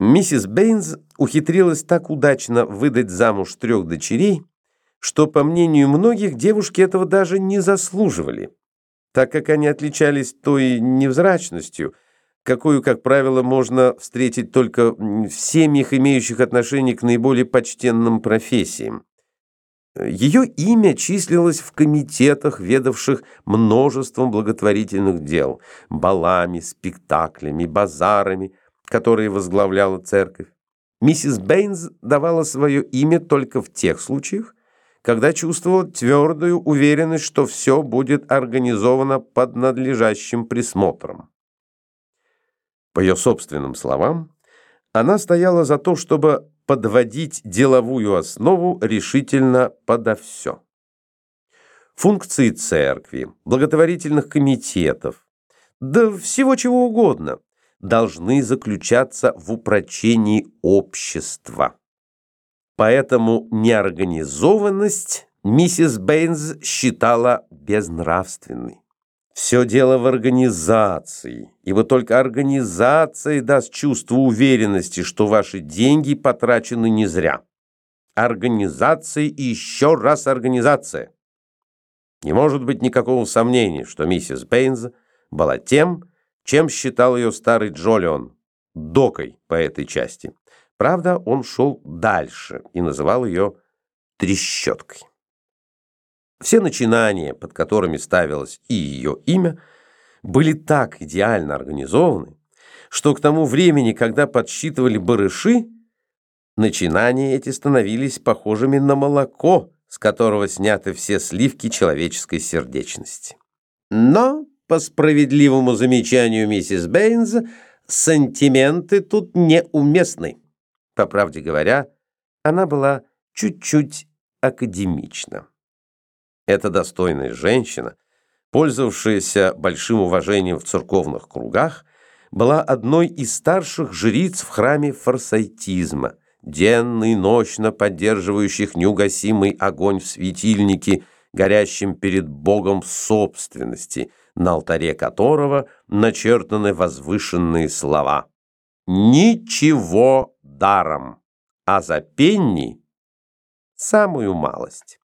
Миссис Бэйнс ухитрилась так удачно выдать замуж трех дочерей, что, по мнению многих, девушки этого даже не заслуживали, так как они отличались той невзрачностью, какую, как правило, можно встретить только в семьях, имеющих отношение к наиболее почтенным профессиям. Ее имя числилось в комитетах, ведавших множеством благотворительных дел, балами, спектаклями, базарами, которые возглавляла церковь. Миссис Бэйнс давала свое имя только в тех случаях, когда чувствовала твердую уверенность, что все будет организовано под надлежащим присмотром. По ее собственным словам, она стояла за то, чтобы подводить деловую основу решительно подо все. Функции церкви, благотворительных комитетов, да всего чего угодно, должны заключаться в упрочении общества. Поэтому неорганизованность миссис Бэйнс считала безнравственной. Все дело в организации, ибо только организация даст чувство уверенности, что ваши деньги потрачены не зря. Организация и еще раз организация. Не может быть никакого сомнения, что миссис Бэйнс была тем, чем считал ее старый Джолион, докой по этой части. Правда, он шел дальше и называл ее трещоткой. Все начинания, под которыми ставилось и ее имя, были так идеально организованы, что к тому времени, когда подсчитывали барыши, начинания эти становились похожими на молоко, с которого сняты все сливки человеческой сердечности. Но, по справедливому замечанию миссис Бэйнс, сантименты тут неуместны. По правде говоря, она была чуть-чуть академична. Эта достойная женщина, пользовавшаяся большим уважением в церковных кругах, была одной из старших жриц в храме форсайтизма, денно и ночно поддерживающих неугасимый огонь в светильнике, горящем перед Богом собственности, на алтаре которого начертаны возвышенные слова. «Ничего даром, а за пенни самую малость.